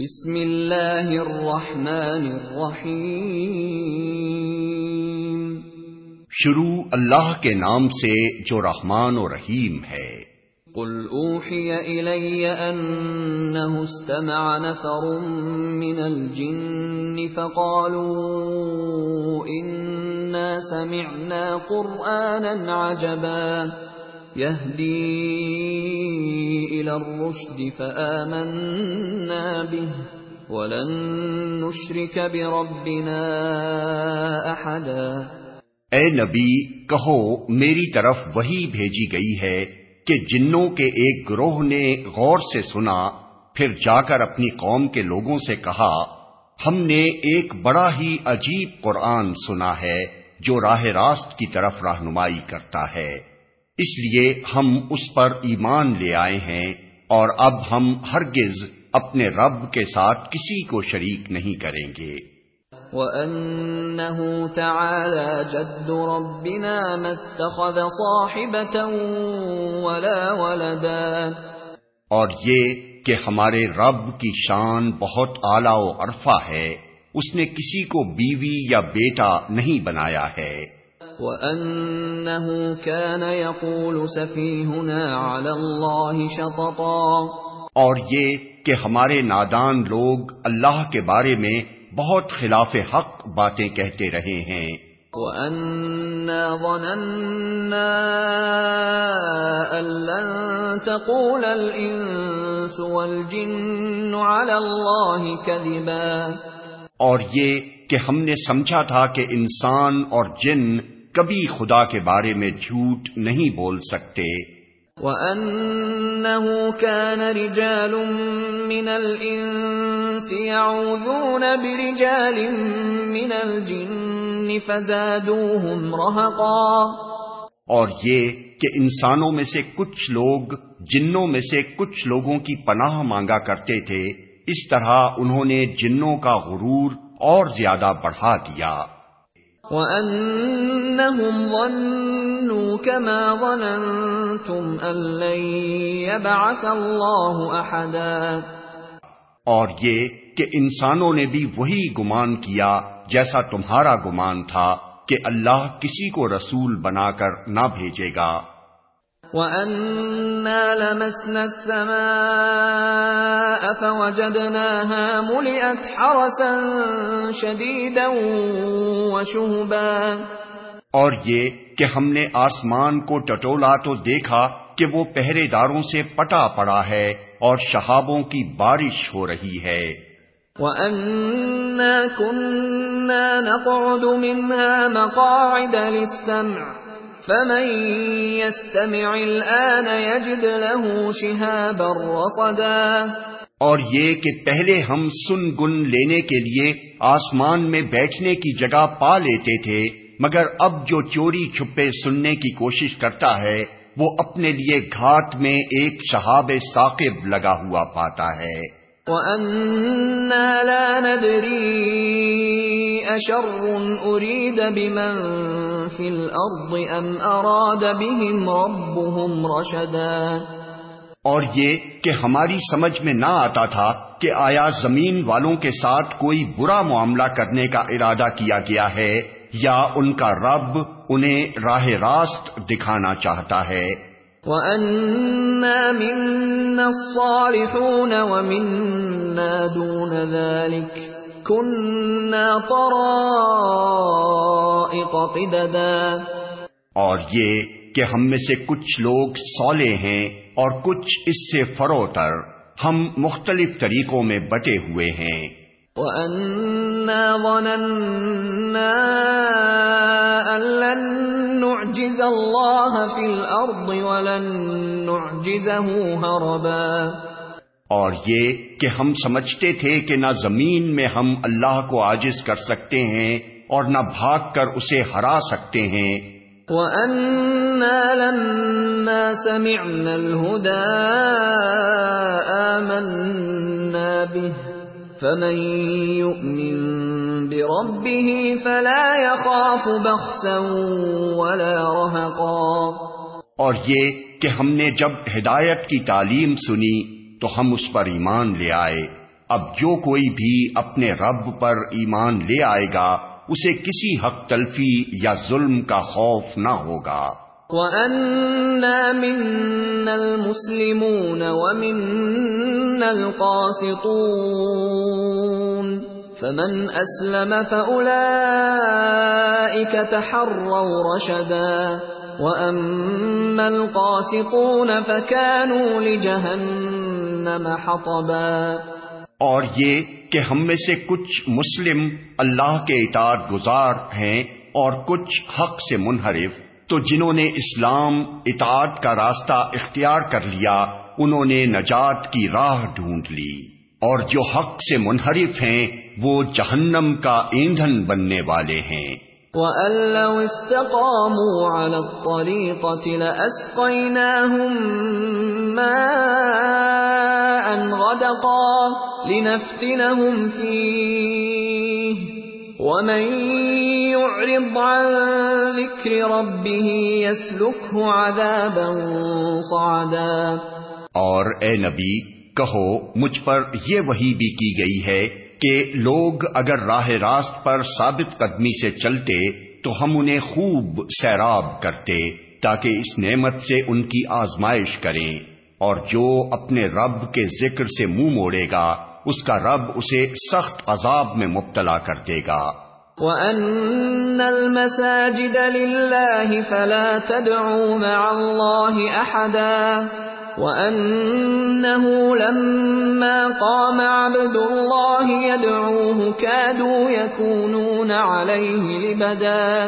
بسم اللہ الرحمن الرحیم شروع اللہ کے نام سے جو رحمان و رحیم ہے۔ قل اوحی الی انه استمع نفر من الجن فقالوا اننا سمعنا قرآنا عجبا. يهدي الى الرشد فآمنا به ولن نشرك بربنا احدا اے نبی، کہو، میری طرف وہی بھیجی گئی ہے کہ جنوں کے ایک گروہ نے غور سے سنا، پھر جا کر اپنی قوم کے لوگوں سے کہا، ہم نے ایک بڑا ہی عجیب قرآن سنا ہے جو راہ راست کی طرف رہنمائی کرتا ہے۔ اس لیے ہم اس پر ایمان لے آئے ہیں اور اب ہم ہرگز اپنے رب کے ساتھ کسی کو شریک نہیں کریں گے۔ وَأَنَّهُ تَعَالَى جَدُّ رَبِّنَا مَا اتَّخَذَ صَاحِبَةً وَلَا وَلَدًا۔ اور یہ کہ hمارے رب کی شان بہت اعلیٰ و عرفہ ہے اس نے کسی کو بیوی یا بیٹا نہیں بنایا ہے۔ وَأَنَّهُ كَانَ يَقُولُ سَفِيهُنَا عَلَى اللَّهِ شَطَطًا اور یہ کہ ہمارے نادان لوگ اللہ کے بارے میں بہت خلاف حق باتیں کہتے رہے ہیں۔ وَأَنَّا ظَنَنَّا أَن لَّن تَقُولَ الْإِنسُ وَالْجِنُّ عَلَى اللَّهِ كَذِبًا اور یہ کہ ہم نے سمجھا تھا کہ انسان اور جن کبھی خدا کے بارے میں جھوٹ نہیں بول سکتے۔ وَأَنَّهُ كَانَ رِجَالٌ مِّنَ الْإِنسِ يَعُوذُونَ بِرِجَالٍ مِّنَ الْجِنِّ فَزَادُوهُمْ رَهَقًا۔ اور یہ کہ انسانوں میں سے کچھ لوگ جنوں میں سے کچھ لوگوں کی پناہ مانگا کرتے تھے اس طرح انہوں نے جنوں کا غرور اور زیادہ بڑھا دیا۔ وَأَنَّهُمْ ظَنُّوا كَمَا ظَنَنْتُمْ أَن لَّن يَبْعَثَ اللَّهُ أَحَدًا اور یہ کہ انسانوں نے بھی وہی گمان کیا جیسا تمہارا گمان تھا کہ اللہ کسی کو رسول بنا کر نہ بھیجے گا۔ وَأَنَّا لَمَسْنَا السَّمَاءَ فَوَجَدْنَاهَا مُلِئَتْ حَرَسًا شَدِيدًا وَشُهُبًا اور یہ کہ ہم نے آسمان کو ٹٹولا تو دیکھا کہ وہ پہرے داروں سے پٹا پڑا ہے اور شہابوں کی بارش ہو رہی ہے۔ وَأَنَّا كُنَّا نَقْعُدُ مِنْهَا مَقَاعِدَ لِلسَّمْعِ فمن يستمع الآن يجد له شهابا رصدا اور یہ کہ پہلے ہم سن گن لینے کے لیے آسمان میں بیٹھنے کی جگہ پا لیتے تھے مگر اب جو چوری چھپے سننے کی کوشش کرتا ہے وہ اپنے لیے گھات میں ایک شہاب ثاقب لگا ہوا پاتا ہے۔ وَأَنَّا لَا نَدْرِي أَشَرٌ أُرِيدَ بِمَن فِي الْأَرْضِ أَمْ أَرَادَ بِهِمْ رَبُّهُمْ رَشَدًا؟ اور یہ کہ ہماری سمجھ میں نہ آتا تھا کہ آیا زمین والوں کے ساتھ کوئی برا معاملہ کرنے کا ارادہ کیا گیا ہے یا ان کا رب انہیں راہ راست دکھانا چاہتا ہے۔ وَأَنَّا مِنَّا الصَّالِحُونَ وَمِنَّا دُونَ ذَلِكَ۔ كُنَّا طَرَائِقَ قِدَدًا. اور یہ کہ ہم میں سے کچھ لوگ صالح ہیں اور کچھ اس سے فروتر ہم مختلف طریقوں میں بٹے ہوئے ہیں۔ وَأَنَّا ظَنَنَّا نُّعْجِزَ اللَّهَ فِي الْأَرْضِ وَلَن نُّعْجِزَهُ هَرَبًا۔ اور یہ کہ ہم سمجھتے تھے کہ نہ زمین میں ہم اللہ کو عاجز کر سکتے ہیں اور نہ بھاگ کر اسے ہرا سکتے ہیں۔ وَأَنَّا لَمَّا سَمِعْنَا الْهُدَىٰ آمَنَّا بِهِ فمن يؤمن بربه فلا يخاف بخسا ولا رهقا۔ اور یہ کہ ہم نے جب ہدایت کی تعلیم سنی تو ہم اس پر ایمان لے آئے۔ اب جو کوئی بھی اپنے رب پر ایمان لے آئے گا، اسے کسی حق تلفی یا ظلم کا خوف نہ ہوگا۔ وَأَنَّا مِنَّا الْمُسْلِمُونَ وَمِنَّا الْقَاسِطُونَ فَمَنْ أَسْلَمَ فَأُولَئِكَ تَحَرَّوْا رَشَدًا وَأَمَّا الْقَاسِطُونَ فَكَانُوا لِجَهَنَّمَ حَطَبًا۔ اور یہ کہ ہم میں سے کچھ مسلم اللہ کے اطاعت گزار ہیں اور کچھ حق سے منحرف، تو جنہوں نے اسلام اطاعت کا راستہ اختیار کر لیا، انہوں نے نجات کی راہ ڈھونڈ لی۔ اور جو حق سے منحرف ہیں، وہ جہنم کا ایندھن بننے والے ہیں۔ وَأَن لَّوْ اسْتَقَامُوا عَلَى الطَّرِيقَةِ لَأَسْقَيْنَاهُم مَّاءً غَدَقًا لِّنَفْتِنَهُمْ فِيهِ وَمَن يُعْرِضْ عَن ذِكْرِ رَبِّهِ يَسْلُكْهُ عَذَابًا صَعَدًا اور اے نبی، کہو، مجھ پر یہ وحی بھی کی گئی ہے کہ لوگ اگر راہ راست پر ثابت قدمی سے چلتے تو ہم انہیں خوب سیراب کرتے تاکہ اس نعمت سے ان کی آزمائش کریں اور جو اپنے رب کے ذکر سے منہ موڑے گا، اس کا رب اسے سخت عذاب میں مبتلا کر دے گا۔ وَأَنَّ الْمَسَاجِدَ لِلَّهِ فَلَا تَدْعُوا مَعَ اللَّهِ أَحَدًا۔ وَأَنَّهُ لَمَّا قَامَ عَبْدُ اللَّهِ يَدْعُوهُ كَادُوا يَكُونُونَ عَلَيْهِ لِبَدًا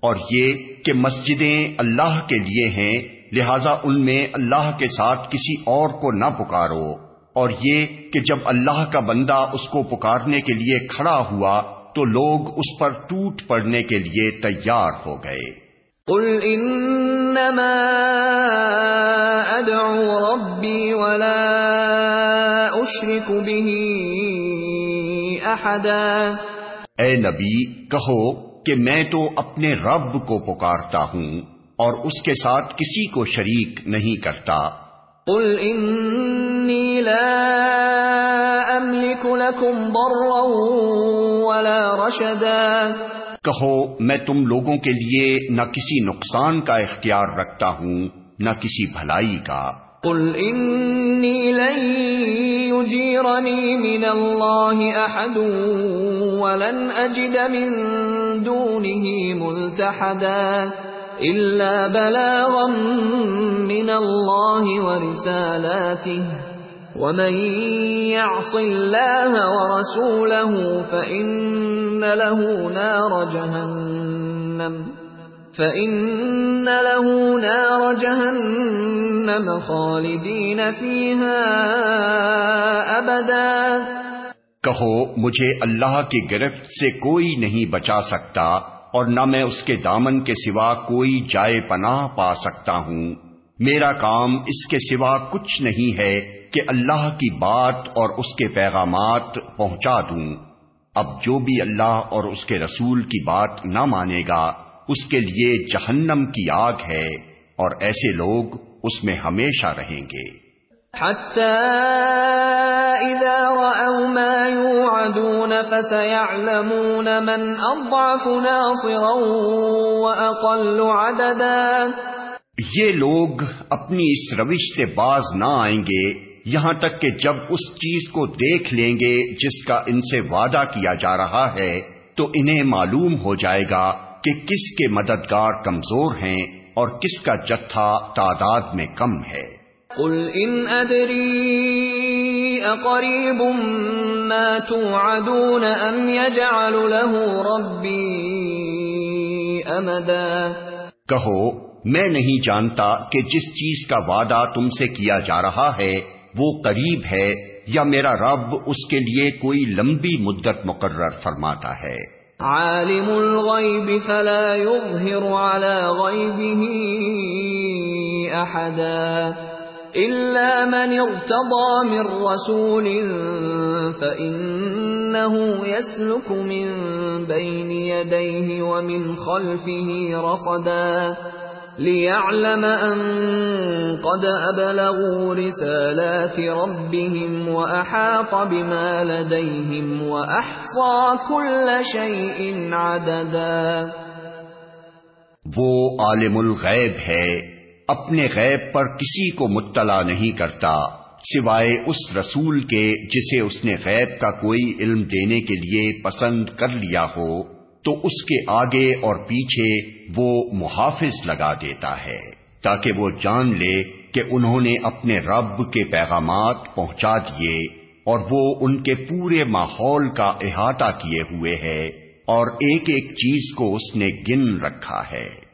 اور یہ کہ مسجدیں اللہ کے لیے ہیں لہذا ان میں اللہ کے ساتھ کسی اور کو نہ پکارو۔ اور یہ کہ جب اللہ کا بندہ اس کو پکارنے کے لیے کھڑا ہوا تو لوگ اس پر ٹوٹ پڑنے کے لیے تیار ہو گئے۔ قل انما ادعو ربی ولا اشرک به احدا اے نبی کہو کہ میں تو اپنے رب کو پکارتا ہوں اور اس کے ساتھ کسی کو شریک نہیں کرتا۔ قل انی لا املک لکم ضرا ولا رشدا کہو، میں تم لوگوں کے لیے نہ کسی نقصان کا اختیار رکھتا ہوں، نہ کسی بھلائی کا۔ قل انی لن يجيرني من الله احد ولن اجد من دونه ملتحدا الا بلاغا من الله ورسالاته ومن يعص الله ورسوله فإن له نار جهنم فإن له نار جهنم خالدين فيها أبدا کہو، مجھے اللہ کی گرفت سے کوئی نہیں بچا سکتا اور نہ میں اس کے دامن کے سوا کوئی جائے پناہ پا سکتا ہوں۔ میرا کام اس کے سوا کچھ نہیں ہے۔ کہ اللہ کی بات اور اس کے پیغامات پہنچا دوں۔ اب جو بھی اللہ اور اس کے رسول کی بات نہ مانے گا اس کے لیے جہنم کی آگ ہے اور ایسے لوگ اس میں ہمیشہ رہیں گے۔ من اضعف ناصرا واقل عددا۔ یہ لوگ اپنی اس روش سے باز نہ آئیں گے۔ یہاں تک کہ جب اس چیز کو دیکھ لیں گے جس کا ان سے وعدہ کیا جا رہا ہے تو انہیں معلوم ہو جائے گا کہ کس کے مددگار کمزور ہیں اور کس کا جتھا تعداد میں کم ہے۔ قل ان ادری اقریب ما توعدون ام يجعل له ربی امدا کہو میں نہیں جانتا کہ جس چیز کا وعدہ تم سے کیا جا رہا ہے وہ قریب ہے یا میرا رب اس کے لیے کوئی لمبی مدت مقرر فرماتا ہے۔ عالم الغیب فلا يظہر على غیبه احدا الا من ارتضى من رسول فانه يسلك من بين يديه ومن خلفه رصدا۔ لِيَعْلَمَ أَن قَدْ أَبْلَغُوا رِسَالَاتِ رَبِّهِمْ وَأَحَاطَ بِمَا لَدَيْهِمْ وَأَحْصَى كُلَّ شَيْءٍ عَدَدًا وہ عالم الغیب ہے، اپنے غیب پر کسی کو مطلع نہیں کرتا، سوائے اس رسول کے جسے اس نے غیب کا کوئی علم دینے کے لیے پسند کر لیا ہو۔ تو اس کے آگے اور پیچھے وہ محافظ لگا دیتا ہے، تاکہ وہ جان لے کہ انہوں نے اپنے رب کے پیغامات پہنچا دیے اور وہ ان کے پورے ماحول کا احاطہ کیے ہوئے ہے اور ایک ایک چیز کو اس نے گن رکھا ہے۔